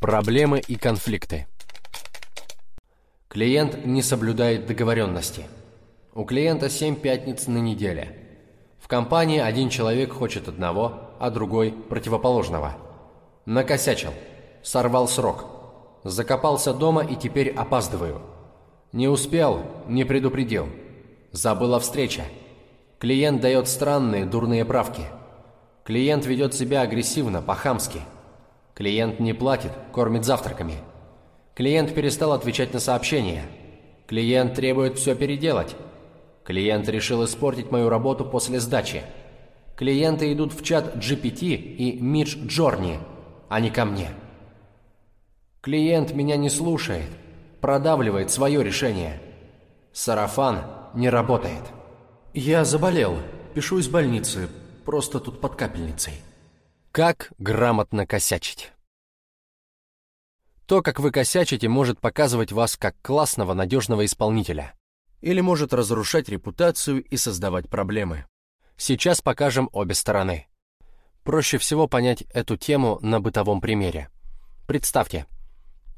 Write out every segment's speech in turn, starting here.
Проблемы и конфликты. Клиент не соблюдает договоренности. У клиента 7 пятниц на неделе. В компании один человек хочет одного, а другой – противоположного. Накосячил. Сорвал срок. Закопался дома и теперь опаздываю. Не успел, не предупредил. Забыл о встрече. Клиент дает странные, дурные правки. Клиент ведет себя агрессивно, по-хамски. Клиент не платит, кормит завтраками. Клиент перестал отвечать на сообщения. Клиент требует все переделать. Клиент решил испортить мою работу после сдачи. Клиенты идут в чат GPT и Мидж Джорни, а не ко мне. Клиент меня не слушает, продавливает свое решение. Сарафан не работает. Я заболел, пишу из больницы, просто тут под капельницей. Как грамотно косячить? То, как вы косячите, может показывать вас как классного, надежного исполнителя. Или может разрушать репутацию и создавать проблемы. Сейчас покажем обе стороны. Проще всего понять эту тему на бытовом примере. Представьте,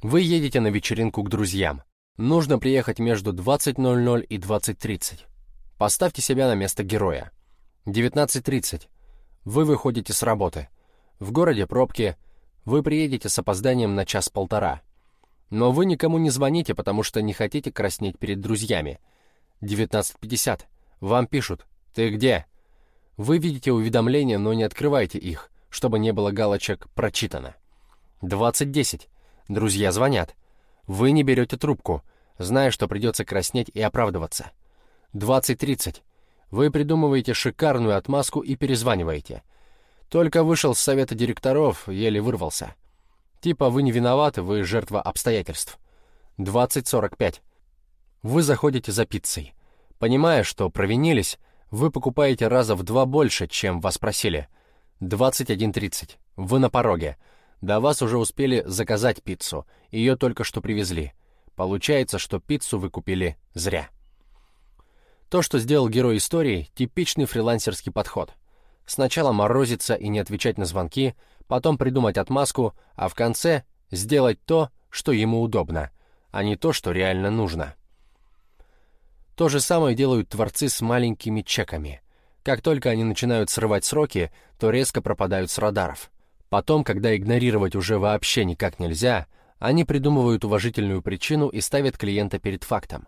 вы едете на вечеринку к друзьям. Нужно приехать между 20.00 и 20.30. Поставьте себя на место героя. 19.30. Вы выходите с работы. В городе пробки. Вы приедете с опозданием на час-полтора. Но вы никому не звоните, потому что не хотите краснеть перед друзьями. 19.50. Вам пишут «Ты где?». Вы видите уведомления, но не открывайте их, чтобы не было галочек «Прочитано». 20.10. Друзья звонят. Вы не берете трубку, зная, что придется краснеть и оправдываться. 20.30. Вы придумываете шикарную отмазку и перезваниваете. Только вышел с совета директоров, еле вырвался. Типа вы не виноваты, вы жертва обстоятельств. 20.45. Вы заходите за пиццей. Понимая, что провинились, вы покупаете раза в два больше, чем вас просили. 21.30. Вы на пороге. До вас уже успели заказать пиццу, ее только что привезли. Получается, что пиццу вы купили зря. То, что сделал герой истории, типичный фрилансерский подход. Сначала морозиться и не отвечать на звонки, потом придумать отмазку, а в конце сделать то, что ему удобно, а не то, что реально нужно. То же самое делают творцы с маленькими чеками. Как только они начинают срывать сроки, то резко пропадают с радаров. Потом, когда игнорировать уже вообще никак нельзя, они придумывают уважительную причину и ставят клиента перед фактом.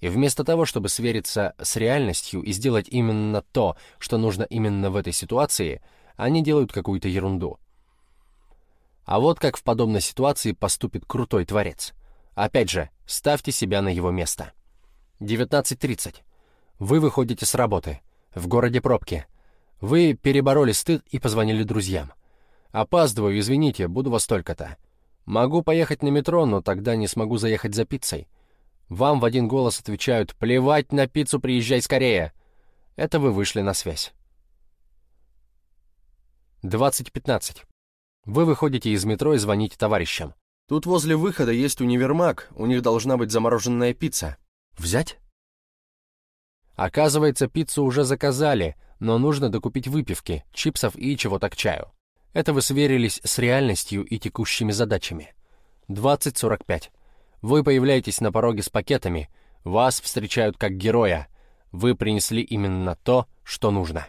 И вместо того, чтобы свериться с реальностью и сделать именно то, что нужно именно в этой ситуации, они делают какую-то ерунду. А вот как в подобной ситуации поступит крутой творец. Опять же, ставьте себя на его место. 19.30. Вы выходите с работы. В городе пробки. Вы перебороли стыд и позвонили друзьям. «Опаздываю, извините, буду вас только-то. Могу поехать на метро, но тогда не смогу заехать за пиццей. Вам в один голос отвечают «Плевать на пиццу, приезжай скорее!» Это вы вышли на связь. 20.15. Вы выходите из метро и звоните товарищам. Тут возле выхода есть универмаг, у них должна быть замороженная пицца. Взять? Оказывается, пиццу уже заказали, но нужно докупить выпивки, чипсов и чего-то к чаю. Это вы сверились с реальностью и текущими задачами. 20.45. Вы появляетесь на пороге с пакетами, вас встречают как героя. Вы принесли именно то, что нужно.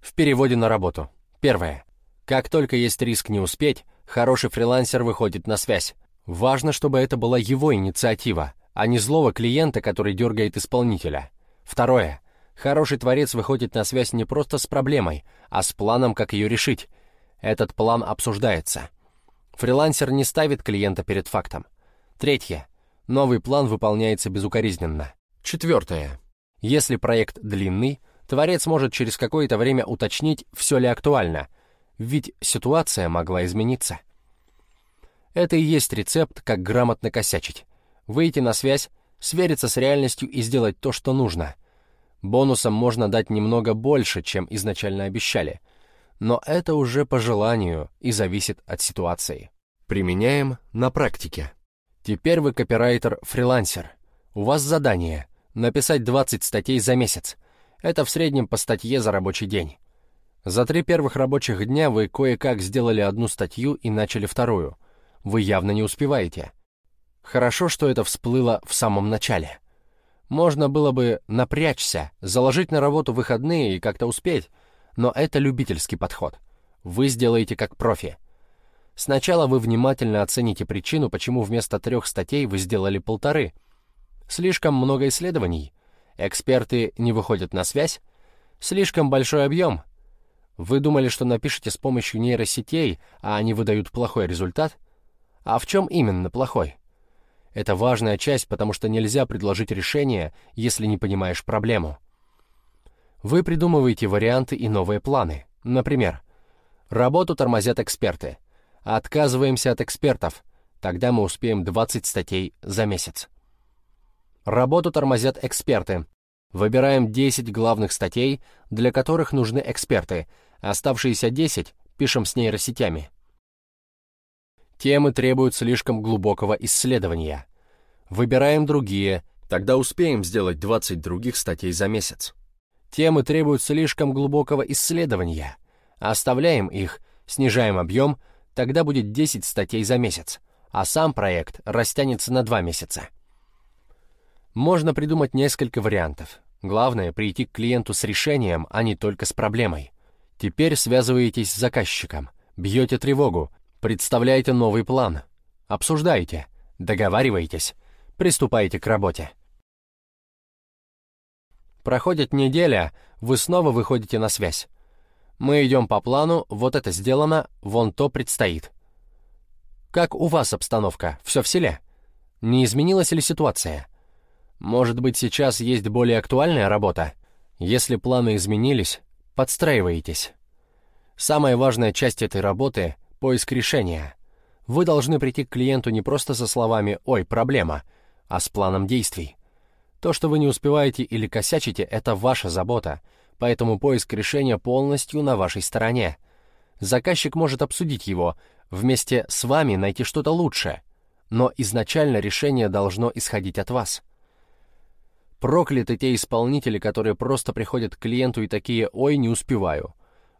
В переводе на работу. Первое. Как только есть риск не успеть, хороший фрилансер выходит на связь. Важно, чтобы это была его инициатива, а не злого клиента, который дергает исполнителя. Второе. Хороший творец выходит на связь не просто с проблемой, а с планом, как ее решить, этот план обсуждается. Фрилансер не ставит клиента перед фактом. Третье. Новый план выполняется безукоризненно. Четвертое. Если проект длинный, творец может через какое-то время уточнить, все ли актуально, ведь ситуация могла измениться. Это и есть рецепт, как грамотно косячить. Выйти на связь, свериться с реальностью и сделать то, что нужно. Бонусом можно дать немного больше, чем изначально обещали — но это уже по желанию и зависит от ситуации. Применяем на практике. Теперь вы копирайтер-фрилансер. У вас задание — написать 20 статей за месяц. Это в среднем по статье за рабочий день. За три первых рабочих дня вы кое-как сделали одну статью и начали вторую. вы явно не успеваете. Хорошо, что это всплыло в самом начале. Можно было бы напрячься, заложить на работу выходные и как-то успеть, но это любительский подход. Вы сделаете как профи. Сначала вы внимательно оцените причину, почему вместо трех статей вы сделали полторы. Слишком много исследований. Эксперты не выходят на связь. Слишком большой объем. Вы думали, что напишете с помощью нейросетей, а они выдают плохой результат? А в чем именно плохой? Это важная часть, потому что нельзя предложить решение, если не понимаешь проблему. Вы придумываете варианты и новые планы. Например, работу тормозят эксперты. Отказываемся от экспертов. Тогда мы успеем 20 статей за месяц. Работу тормозят эксперты. Выбираем 10 главных статей, для которых нужны эксперты. Оставшиеся 10 пишем с нейросетями. Темы требуют слишком глубокого исследования. Выбираем другие, тогда успеем сделать 20 других статей за месяц. Темы требуют слишком глубокого исследования. Оставляем их, снижаем объем, тогда будет 10 статей за месяц, а сам проект растянется на 2 месяца. Можно придумать несколько вариантов. Главное — прийти к клиенту с решением, а не только с проблемой. Теперь связываетесь с заказчиком, бьете тревогу, Представляете новый план. Обсуждаете. Договариваетесь. Приступаете к работе. Проходит неделя, вы снова выходите на связь. Мы идем по плану, вот это сделано, вон то предстоит. Как у вас обстановка? Все в селе? Не изменилась ли ситуация? Может быть, сейчас есть более актуальная работа? Если планы изменились, подстраиваетесь. Самая важная часть этой работы — Поиск решения. Вы должны прийти к клиенту не просто со словами «Ой, проблема», а с планом действий. То, что вы не успеваете или косячите, это ваша забота, поэтому поиск решения полностью на вашей стороне. Заказчик может обсудить его, вместе с вами найти что-то лучшее, но изначально решение должно исходить от вас. Прокляты те исполнители, которые просто приходят к клиенту и такие «Ой, не успеваю».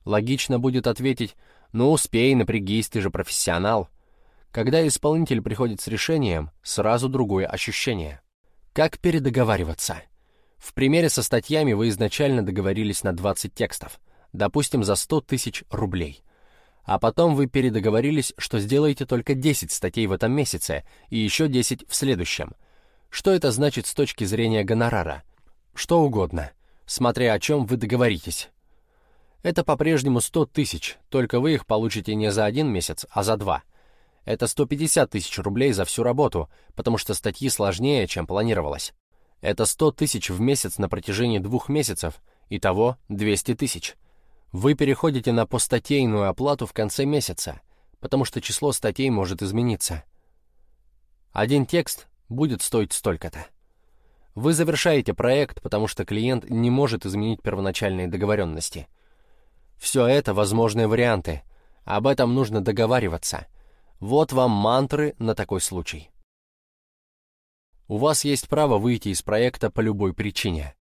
Логично будет ответить «Ну, успей, напрягись, ты же профессионал». Когда исполнитель приходит с решением, сразу другое ощущение. Как передоговариваться? В примере со статьями вы изначально договорились на 20 текстов, допустим, за 100 тысяч рублей. А потом вы передоговорились, что сделаете только 10 статей в этом месяце и еще 10 в следующем. Что это значит с точки зрения гонорара? Что угодно, смотря о чем вы договоритесь. Это по-прежнему 100 тысяч, только вы их получите не за один месяц, а за два. Это 150 тысяч рублей за всю работу, потому что статьи сложнее, чем планировалось. Это 100 тысяч в месяц на протяжении двух месяцев, итого 200 тысяч. Вы переходите на постатейную оплату в конце месяца, потому что число статей может измениться. Один текст будет стоить столько-то. Вы завершаете проект, потому что клиент не может изменить первоначальные договоренности – все это возможные варианты. Об этом нужно договариваться. Вот вам мантры на такой случай. У вас есть право выйти из проекта по любой причине.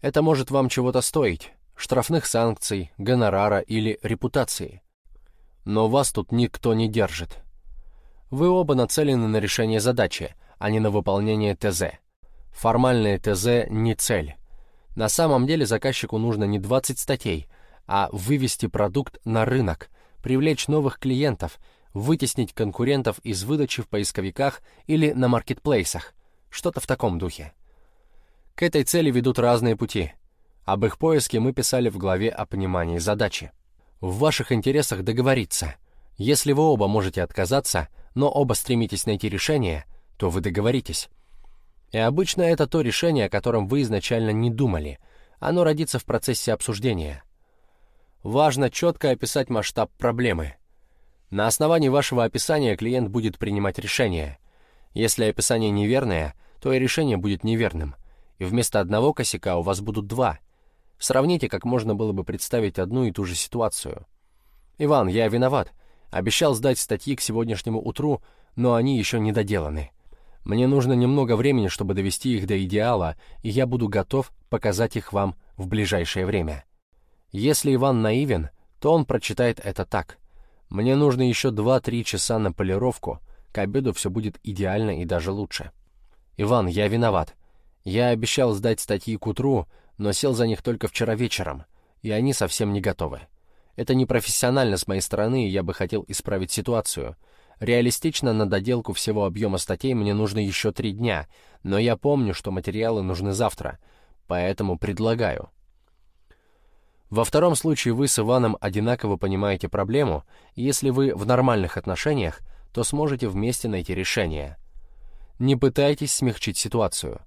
Это может вам чего-то стоить, штрафных санкций, гонорара или репутации. Но вас тут никто не держит. Вы оба нацелены на решение задачи, а не на выполнение ТЗ. Формальное ТЗ не цель. На самом деле заказчику нужно не 20 статей, а вывести продукт на рынок, привлечь новых клиентов, вытеснить конкурентов из выдачи в поисковиках или на маркетплейсах, что-то в таком духе. К этой цели ведут разные пути. Об их поиске мы писали в главе о понимании задачи. В ваших интересах договориться. Если вы оба можете отказаться, но оба стремитесь найти решение, то вы договоритесь. И обычно это то решение, о котором вы изначально не думали. Оно родится в процессе обсуждения важно четко описать масштаб проблемы. На основании вашего описания клиент будет принимать решение. Если описание неверное, то и решение будет неверным, и вместо одного косяка у вас будут два. Сравните, как можно было бы представить одну и ту же ситуацию. «Иван, я виноват. Обещал сдать статьи к сегодняшнему утру, но они еще не доделаны. Мне нужно немного времени, чтобы довести их до идеала, и я буду готов показать их вам в ближайшее время». Если Иван наивен, то он прочитает это так. Мне нужно еще 2-3 часа на полировку, к обеду все будет идеально и даже лучше. Иван, я виноват. Я обещал сдать статьи к утру, но сел за них только вчера вечером, и они совсем не готовы. Это непрофессионально с моей стороны, и я бы хотел исправить ситуацию. Реалистично на доделку всего объема статей мне нужно еще три дня, но я помню, что материалы нужны завтра, поэтому предлагаю. Во втором случае вы с Иваном одинаково понимаете проблему, и если вы в нормальных отношениях, то сможете вместе найти решение. Не пытайтесь смягчить ситуацию.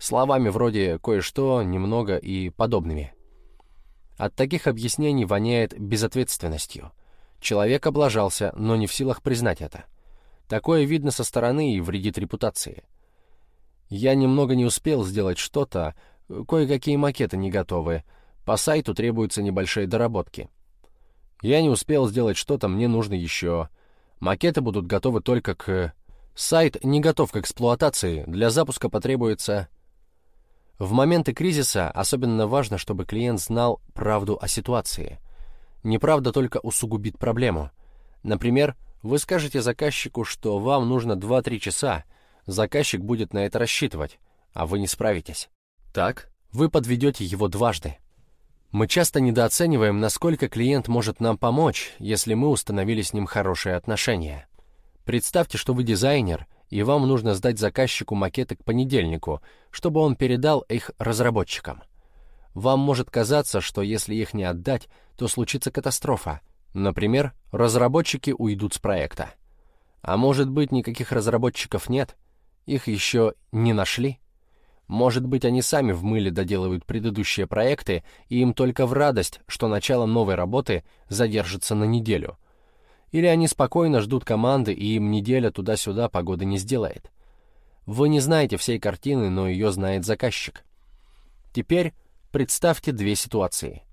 Словами вроде «кое-что», «немного» и подобными. От таких объяснений воняет безответственностью. Человек облажался, но не в силах признать это. Такое видно со стороны и вредит репутации. Я немного не успел сделать что-то, кое-какие макеты не готовы, по сайту требуются небольшие доработки. Я не успел сделать что-то, мне нужно еще. Макеты будут готовы только к... Сайт не готов к эксплуатации, для запуска потребуется в моменты кризиса особенно важно, чтобы клиент знал правду о ситуации. Неправда только усугубит проблему. Например, вы скажете заказчику, что вам нужно 2-3 часа, заказчик будет на это рассчитывать, а вы не справитесь. Так, вы подведете его дважды. Мы часто недооцениваем, насколько клиент может нам помочь, если мы установили с ним хорошие отношения. Представьте, что вы дизайнер, и вам нужно сдать заказчику макеты к понедельнику, чтобы он передал их разработчикам. Вам может казаться, что если их не отдать, то случится катастрофа. Например, разработчики уйдут с проекта. А может быть, никаких разработчиков нет? Их еще не нашли? Может быть, они сами в мыле доделывают предыдущие проекты, и им только в радость, что начало новой работы задержится на неделю – или они спокойно ждут команды, и им неделя туда-сюда погоды не сделает. Вы не знаете всей картины, но ее знает заказчик. Теперь представьте две ситуации.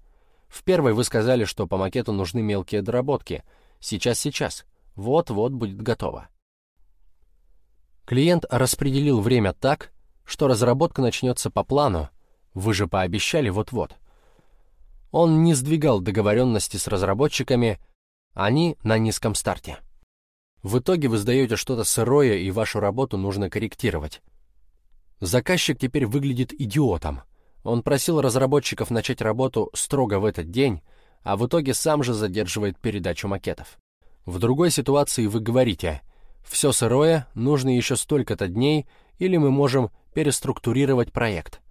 В первой вы сказали, что по макету нужны мелкие доработки. Сейчас-сейчас. Вот-вот будет готово. Клиент распределил время так, что разработка начнется по плану. Вы же пообещали вот-вот. Он не сдвигал договоренности с разработчиками, они на низком старте. В итоге вы сдаете что-то сырое, и вашу работу нужно корректировать. Заказчик теперь выглядит идиотом. Он просил разработчиков начать работу строго в этот день, а в итоге сам же задерживает передачу макетов. В другой ситуации вы говорите «все сырое, нужно еще столько-то дней, или мы можем переструктурировать проект».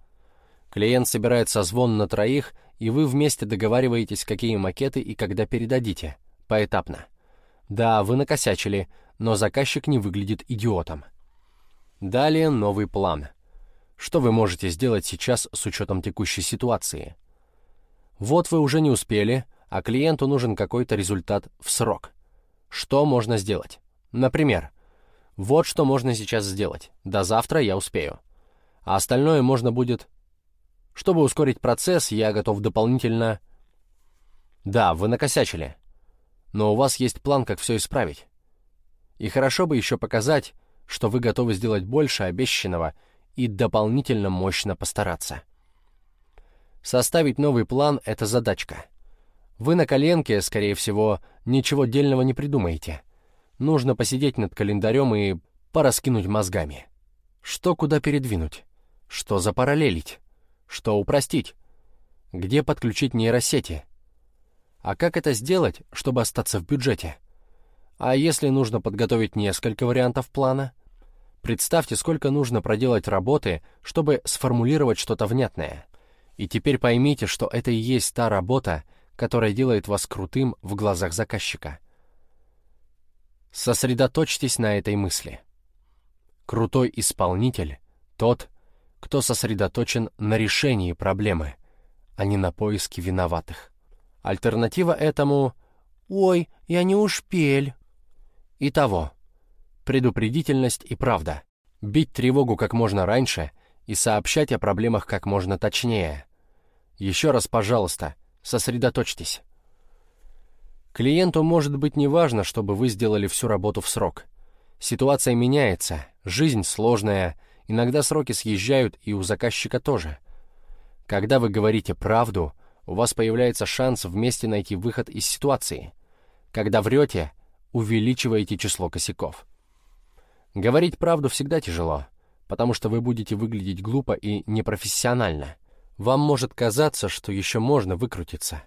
Клиент собирает созвон на троих, и вы вместе договариваетесь, какие макеты и когда передадите – поэтапно. Да, вы накосячили, но заказчик не выглядит идиотом. Далее новый план. Что вы можете сделать сейчас с учетом текущей ситуации? Вот вы уже не успели, а клиенту нужен какой-то результат в срок. Что можно сделать? Например, вот что можно сейчас сделать. До завтра я успею. А остальное можно будет... Чтобы ускорить процесс, я готов дополнительно... Да, вы накосячили но у вас есть план, как все исправить. И хорошо бы еще показать, что вы готовы сделать больше обещанного и дополнительно мощно постараться. Составить новый план — это задачка. Вы на коленке, скорее всего, ничего дельного не придумаете. Нужно посидеть над календарем и пораскинуть мозгами. Что куда передвинуть? Что запараллелить? Что упростить? Где подключить нейросети? А как это сделать, чтобы остаться в бюджете? А если нужно подготовить несколько вариантов плана? Представьте, сколько нужно проделать работы, чтобы сформулировать что-то внятное. И теперь поймите, что это и есть та работа, которая делает вас крутым в глазах заказчика. Сосредоточьтесь на этой мысли. Крутой исполнитель — тот, кто сосредоточен на решении проблемы, а не на поиске виноватых. Альтернатива этому «Ой, я не успел». Итого, предупредительность и правда. Бить тревогу как можно раньше и сообщать о проблемах как можно точнее. Еще раз, пожалуйста, сосредоточьтесь. Клиенту может быть не важно, чтобы вы сделали всю работу в срок. Ситуация меняется, жизнь сложная, иногда сроки съезжают и у заказчика тоже. Когда вы говорите правду, у вас появляется шанс вместе найти выход из ситуации. Когда врете, увеличиваете число косяков. Говорить правду всегда тяжело, потому что вы будете выглядеть глупо и непрофессионально. Вам может казаться, что еще можно выкрутиться.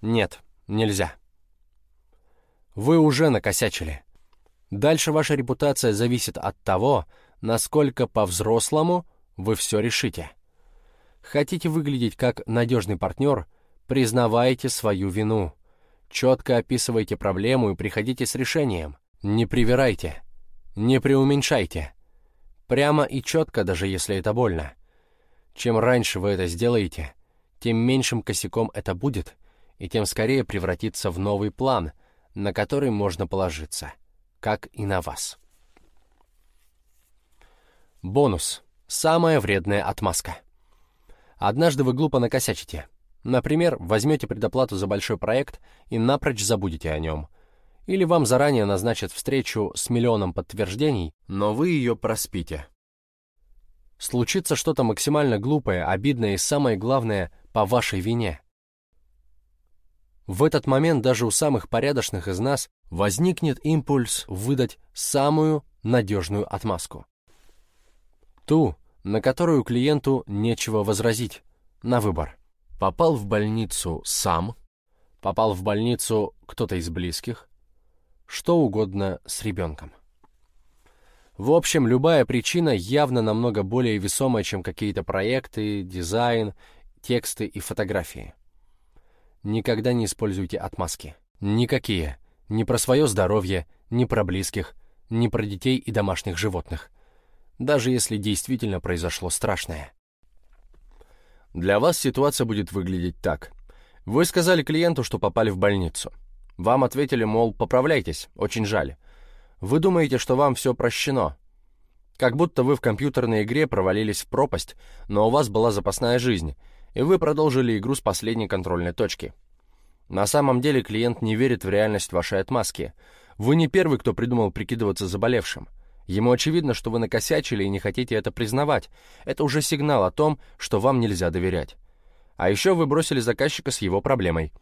Нет, нельзя. Вы уже накосячили. Дальше ваша репутация зависит от того, насколько по-взрослому вы все решите. Хотите выглядеть как надежный партнер, признавайте свою вину. Четко описывайте проблему и приходите с решением. Не привирайте. Не преуменьшайте. Прямо и четко, даже если это больно. Чем раньше вы это сделаете, тем меньшим косяком это будет, и тем скорее превратится в новый план, на который можно положиться, как и на вас. Бонус. Самая вредная отмазка. Однажды вы глупо накосячите. Например, возьмете предоплату за большой проект и напрочь забудете о нем. Или вам заранее назначат встречу с миллионом подтверждений, но вы ее проспите. Случится что-то максимально глупое, обидное и самое главное, по вашей вине. В этот момент даже у самых порядочных из нас возникнет импульс выдать самую надежную отмазку. Ту, на которую клиенту нечего возразить, на выбор. Попал в больницу сам, попал в больницу кто-то из близких, что угодно с ребенком. В общем, любая причина явно намного более весомая, чем какие-то проекты, дизайн, тексты и фотографии. Никогда не используйте отмазки. Никакие. Ни про свое здоровье, ни про близких, ни про детей и домашних животных – даже если действительно произошло страшное. Для вас ситуация будет выглядеть так. Вы сказали клиенту, что попали в больницу. Вам ответили, мол, поправляйтесь, очень жаль. Вы думаете, что вам все прощено. Как будто вы в компьютерной игре провалились в пропасть, но у вас была запасная жизнь, и вы продолжили игру с последней контрольной точки. На самом деле клиент не верит в реальность вашей отмазки. Вы не первый, кто придумал прикидываться заболевшим. Ему очевидно, что вы накосячили и не хотите это признавать. Это уже сигнал о том, что вам нельзя доверять. А еще вы бросили заказчика с его проблемой.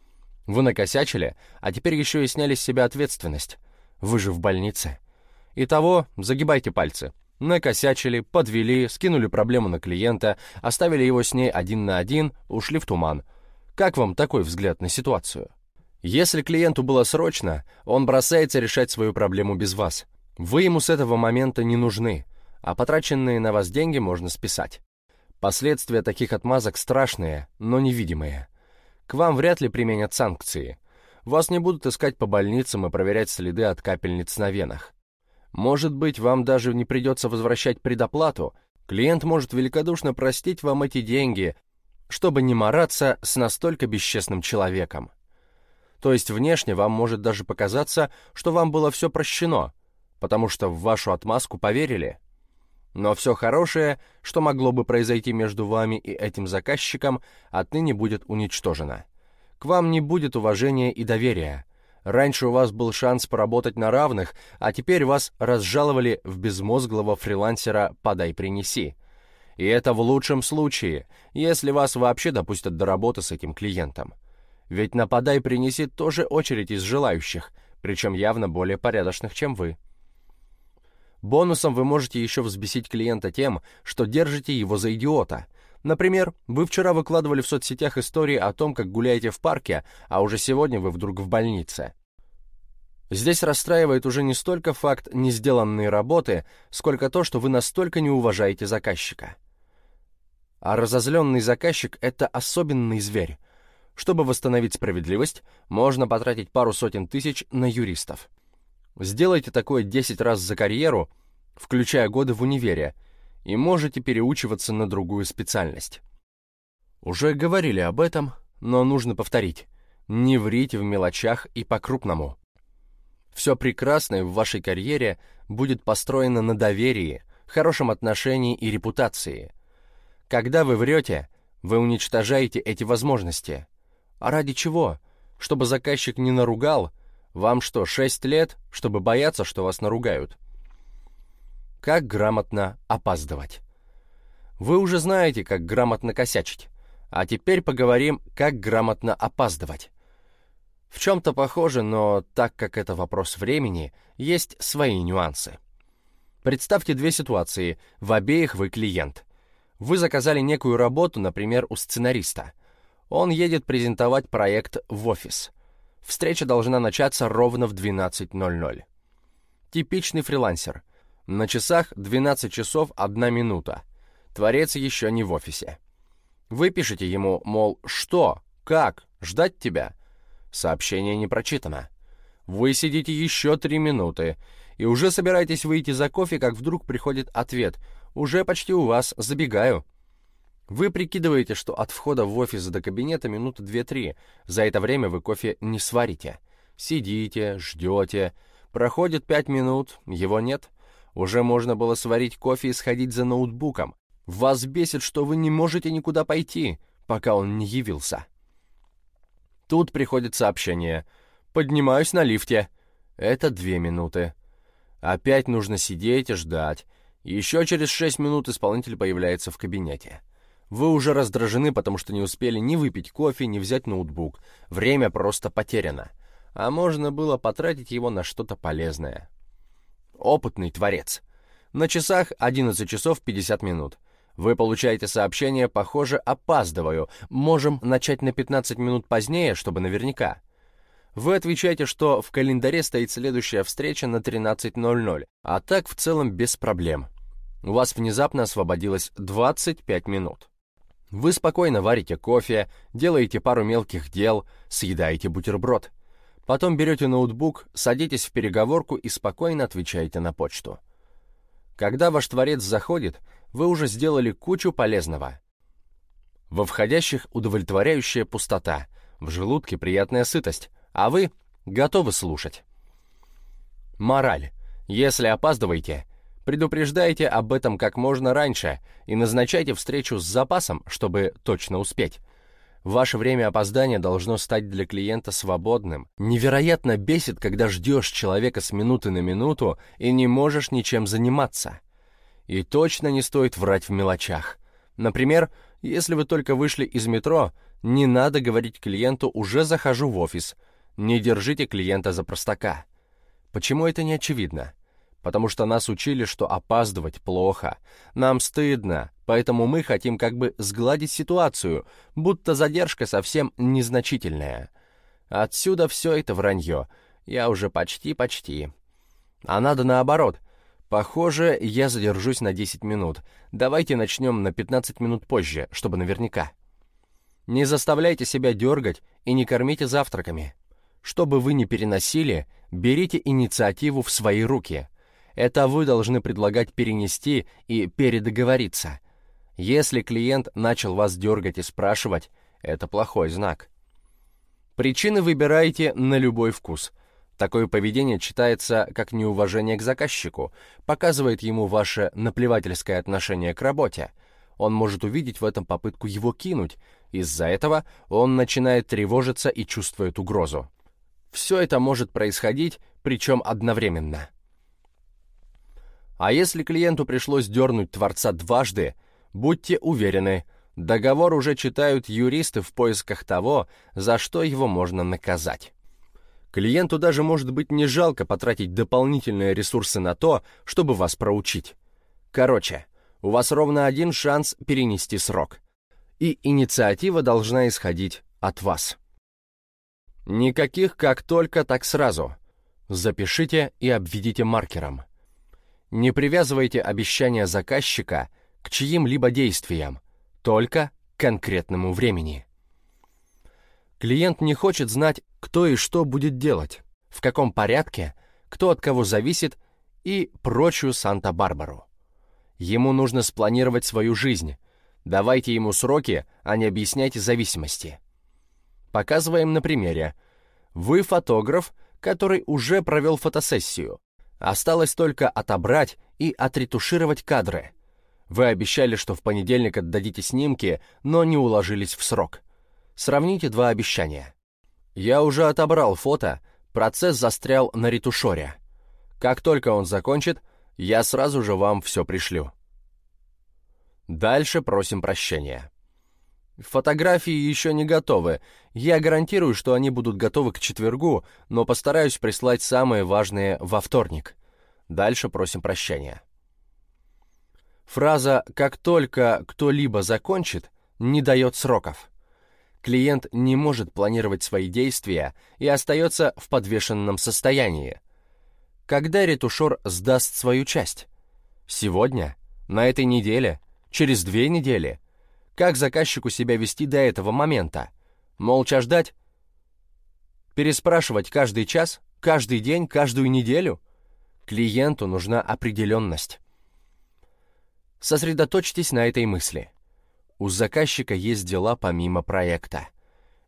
Вы накосячили, а теперь еще и сняли с себя ответственность. Вы же в больнице. Итого, загибайте пальцы. Накосячили, подвели, скинули проблему на клиента, оставили его с ней один на один, ушли в туман. Как вам такой взгляд на ситуацию? Если клиенту было срочно, он бросается решать свою проблему без вас. Вы ему с этого момента не нужны, а потраченные на вас деньги можно списать. Последствия таких отмазок страшные, но невидимые. К вам вряд ли применят санкции. Вас не будут искать по больницам и проверять следы от капельниц на венах. Может быть, вам даже не придется возвращать предоплату. Клиент может великодушно простить вам эти деньги, чтобы не мараться с настолько бесчестным человеком. То есть внешне вам может даже показаться, что вам было все прощено, потому что в вашу отмазку поверили. Но все хорошее, что могло бы произойти между вами и этим заказчиком, отныне будет уничтожено. К вам не будет уважения и доверия. Раньше у вас был шанс поработать на равных, а теперь вас разжаловали в безмозглого фрилансера «подай-принеси». И это в лучшем случае, если вас вообще допустят до работы с этим клиентом. Ведь на «подай-принеси» тоже очередь из желающих, причем явно более порядочных, чем вы. Бонусом вы можете еще взбесить клиента тем, что держите его за идиота. Например, вы вчера выкладывали в соцсетях истории о том, как гуляете в парке, а уже сегодня вы вдруг в больнице. Здесь расстраивает уже не столько факт не сделанной работы, сколько то, что вы настолько не уважаете заказчика. А разозленный заказчик — это особенный зверь. Чтобы восстановить справедливость, можно потратить пару сотен тысяч на юристов. Сделайте такое 10 раз за карьеру, включая годы в универе, и можете переучиваться на другую специальность. Уже говорили об этом, но нужно повторить. Не врите в мелочах и по-крупному. Все прекрасное в вашей карьере будет построено на доверии, хорошем отношении и репутации. Когда вы врете, вы уничтожаете эти возможности. А ради чего? Чтобы заказчик не наругал, вам что, шесть лет, чтобы бояться, что вас наругают? Как грамотно опаздывать? Вы уже знаете, как грамотно косячить. А теперь поговорим, как грамотно опаздывать. В чем-то похоже, но так как это вопрос времени, есть свои нюансы. Представьте две ситуации, в обеих вы клиент. Вы заказали некую работу, например, у сценариста. Он едет презентовать проект в офис. Встреча должна начаться ровно в 12.00. Типичный фрилансер. На часах 12 часов 1 минута. Творец еще не в офисе. Вы пишете ему, мол, что, как, ждать тебя? Сообщение не прочитано. Вы сидите еще три минуты и уже собираетесь выйти за кофе, как вдруг приходит ответ «Уже почти у вас, забегаю». Вы прикидываете, что от входа в офис до кабинета минуты две-три. За это время вы кофе не сварите. Сидите, ждете. Проходит пять минут, его нет. Уже можно было сварить кофе и сходить за ноутбуком. Вас бесит, что вы не можете никуда пойти, пока он не явился. Тут приходит сообщение. «Поднимаюсь на лифте». Это две минуты. Опять нужно сидеть и ждать. Еще через шесть минут исполнитель появляется в кабинете. Вы уже раздражены, потому что не успели ни выпить кофе, ни взять ноутбук. Время просто потеряно. А можно было потратить его на что-то полезное. Опытный творец. На часах 11 часов 50 минут. Вы получаете сообщение, похоже, опаздываю. Можем начать на 15 минут позднее, чтобы наверняка. Вы отвечаете, что в календаре стоит следующая встреча на 13.00, а так в целом без проблем. У вас внезапно освободилось 25 минут. Вы спокойно варите кофе, делаете пару мелких дел, съедаете бутерброд. Потом берете ноутбук, садитесь в переговорку и спокойно отвечаете на почту. Когда ваш творец заходит, вы уже сделали кучу полезного. Во входящих удовлетворяющая пустота, в желудке приятная сытость, а вы готовы слушать. Мораль. Если опаздываете, предупреждайте об этом как можно раньше и назначайте встречу с запасом, чтобы точно успеть. Ваше время опоздания должно стать для клиента свободным. Невероятно бесит, когда ждешь человека с минуты на минуту и не можешь ничем заниматься. И точно не стоит врать в мелочах. Например, если вы только вышли из метро, не надо говорить клиенту «уже захожу в офис». Не держите клиента за простака. Почему это не очевидно? Потому что нас учили, что опаздывать плохо. Нам стыдно, поэтому мы хотим как бы сгладить ситуацию, будто задержка совсем незначительная. Отсюда все это вранье. Я уже почти-почти. А надо наоборот — Похоже, я задержусь на 10 минут. Давайте начнем на 15 минут позже, чтобы наверняка. Не заставляйте себя дергать и не кормите завтраками. Что бы вы ни переносили, берите инициативу в свои руки. Это вы должны предлагать перенести и передоговориться. Если клиент начал вас дергать и спрашивать, это плохой знак. Причины выбирайте на любой вкус. Такое поведение читается как неуважение к заказчику, показывает ему ваше наплевательское отношение к работе. Он может увидеть в этом попытку его кинуть. Из-за этого он начинает тревожиться и чувствует угрозу. Все это может происходить, причем одновременно. А если клиенту пришлось дернуть Творца дважды, будьте уверены, договор уже читают юристы в поисках того, за что его можно наказать. Клиенту даже может быть не жалко потратить дополнительные ресурсы на то, чтобы вас проучить. Короче, у вас ровно один шанс перенести срок. И инициатива должна исходить от вас. Никаких как только, так сразу. Запишите и обведите маркером. Не привязывайте обещания заказчика к чьим-либо действиям, только к конкретному времени. Клиент не хочет знать, кто и что будет делать, в каком порядке, кто от кого зависит и прочую Санта-Барбару. Ему нужно спланировать свою жизнь. Давайте ему сроки, а не объясняйте зависимости. Показываем на примере. Вы фотограф, который уже провел фотосессию. Осталось только отобрать и отретушировать кадры. Вы обещали, что в понедельник отдадите снимки, но не уложились в срок. Сравните два обещания. Я уже отобрал фото, процесс застрял на ретушоре. Как только он закончит, я сразу же вам все пришлю. Дальше просим прощения. Фотографии еще не готовы. Я гарантирую, что они будут готовы к четвергу, но постараюсь прислать самые важные во вторник. Дальше просим прощения. Фраза «как только кто-либо закончит» не дает сроков. Клиент не может планировать свои действия и остается в подвешенном состоянии. Когда ретушер сдаст свою часть? Сегодня? На этой неделе? Через две недели? Как заказчику себя вести до этого момента? Молча ждать? Переспрашивать каждый час, каждый день, каждую неделю? Клиенту нужна определенность. Сосредоточьтесь на этой мысли. У заказчика есть дела помимо проекта.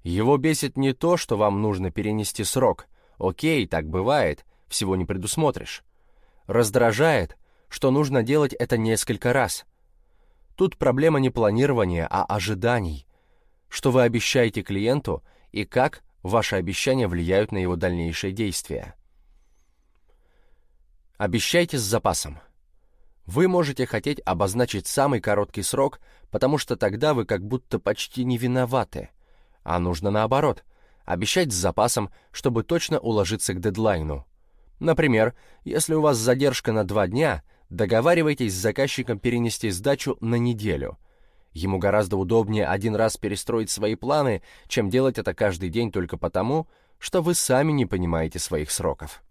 Его бесит не то, что вам нужно перенести срок. Окей, так бывает, всего не предусмотришь. Раздражает, что нужно делать это несколько раз. Тут проблема не планирования, а ожиданий. Что вы обещаете клиенту и как ваши обещания влияют на его дальнейшие действия. Обещайте с запасом. Вы можете хотеть обозначить самый короткий срок, потому что тогда вы как будто почти не виноваты. А нужно наоборот, обещать с запасом, чтобы точно уложиться к дедлайну. Например, если у вас задержка на два дня, договаривайтесь с заказчиком перенести сдачу на неделю. Ему гораздо удобнее один раз перестроить свои планы, чем делать это каждый день только потому, что вы сами не понимаете своих сроков.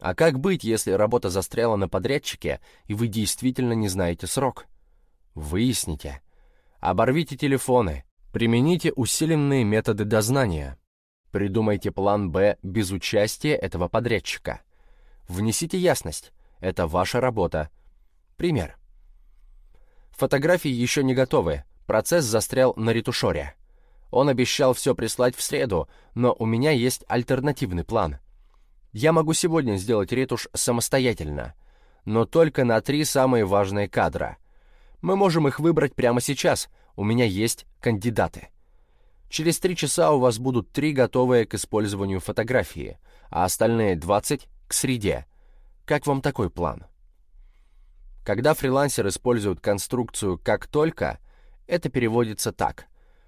А как быть, если работа застряла на подрядчике, и вы действительно не знаете срок? Выясните. Оборвите телефоны. Примените усиленные методы дознания. Придумайте план «Б» без участия этого подрядчика. Внесите ясность. Это ваша работа. Пример. Фотографии еще не готовы. Процесс застрял на ретушере. Он обещал все прислать в среду, но у меня есть альтернативный план — я могу сегодня сделать ретушь самостоятельно, но только на три самые важные кадра. Мы можем их выбрать прямо сейчас, у меня есть кандидаты. Через три часа у вас будут три готовые к использованию фотографии, а остальные 20 — к среде. Как вам такой план? Когда фрилансер использует конструкцию «как только», это переводится так.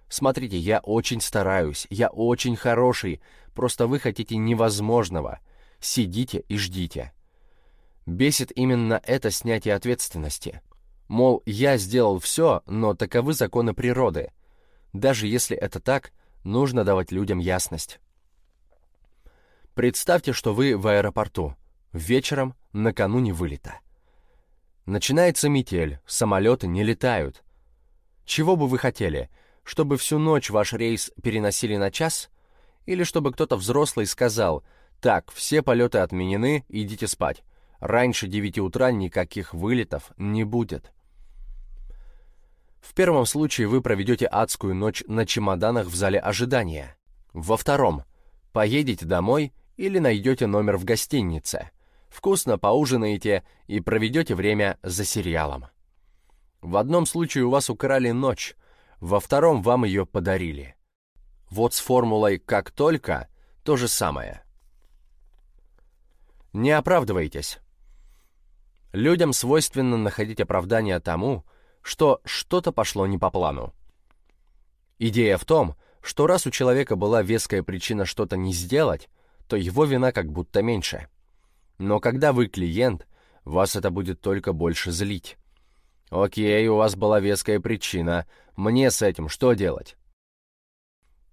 Смотрите, я очень стараюсь, я очень хороший, просто вы хотите невозможного — сидите и ждите. Бесит именно это снятие ответственности. Мол, я сделал все, но таковы законы природы. Даже если это так, нужно давать людям ясность. Представьте, что вы в аэропорту, вечером, накануне вылета. Начинается метель, самолеты не летают. Чего бы вы хотели? Чтобы всю ночь ваш рейс переносили на час? Или чтобы кто-то взрослый сказал – так, все полеты отменены, идите спать. Раньше 9 утра никаких вылетов не будет. В первом случае вы проведете адскую ночь на чемоданах в зале ожидания. Во втором — поедете домой или найдете номер в гостинице. Вкусно поужинаете и проведете время за сериалом. В одном случае у вас украли ночь, во втором вам ее подарили. Вот с формулой «как только» то же самое. Не оправдывайтесь. Людям свойственно находить оправдание тому, что что-то пошло не по плану. Идея в том, что раз у человека была веская причина что-то не сделать, то его вина как будто меньше. Но когда вы клиент, вас это будет только больше злить. Окей, у вас была веская причина, мне с этим что делать?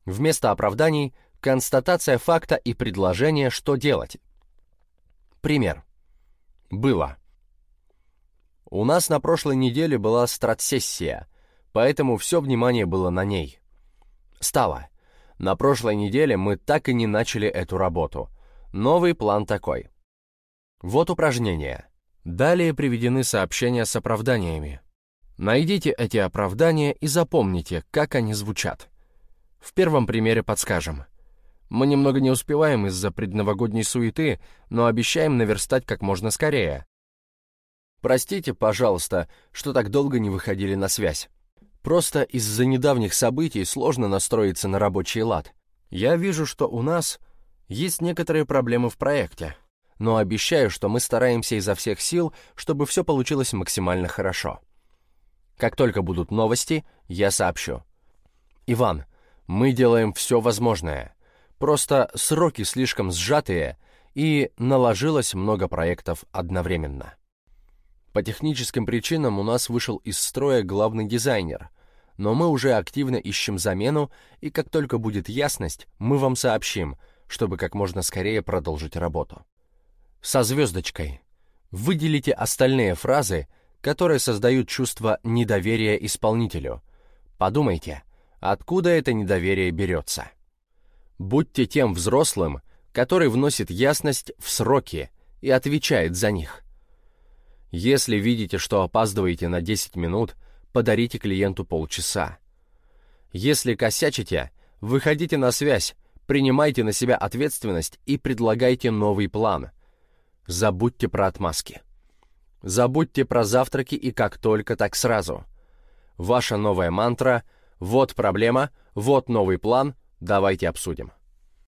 Вместо оправданий — констатация факта и предложение, что делать. Пример. Было. У нас на прошлой неделе была стратсессия, поэтому все внимание было на ней. Стало. На прошлой неделе мы так и не начали эту работу. Новый план такой. Вот упражнение. Далее приведены сообщения с оправданиями. Найдите эти оправдания и запомните, как они звучат. В первом примере подскажем – мы немного не успеваем из-за предновогодней суеты, но обещаем наверстать как можно скорее. Простите, пожалуйста, что так долго не выходили на связь. Просто из-за недавних событий сложно настроиться на рабочий лад. Я вижу, что у нас есть некоторые проблемы в проекте, но обещаю, что мы стараемся изо всех сил, чтобы все получилось максимально хорошо. Как только будут новости, я сообщу. Иван, мы делаем все возможное. Просто сроки слишком сжатые, и наложилось много проектов одновременно. По техническим причинам у нас вышел из строя главный дизайнер, но мы уже активно ищем замену, и как только будет ясность, мы вам сообщим, чтобы как можно скорее продолжить работу. Со звездочкой. Выделите остальные фразы, которые создают чувство недоверия исполнителю. Подумайте, откуда это недоверие берется. Будьте тем взрослым, который вносит ясность в сроки и отвечает за них. Если видите, что опаздываете на 10 минут, подарите клиенту полчаса. Если косячите, выходите на связь, принимайте на себя ответственность и предлагайте новый план. Забудьте про отмазки. Забудьте про завтраки и как только, так сразу. Ваша новая мантра «Вот проблема, вот новый план, давайте обсудим».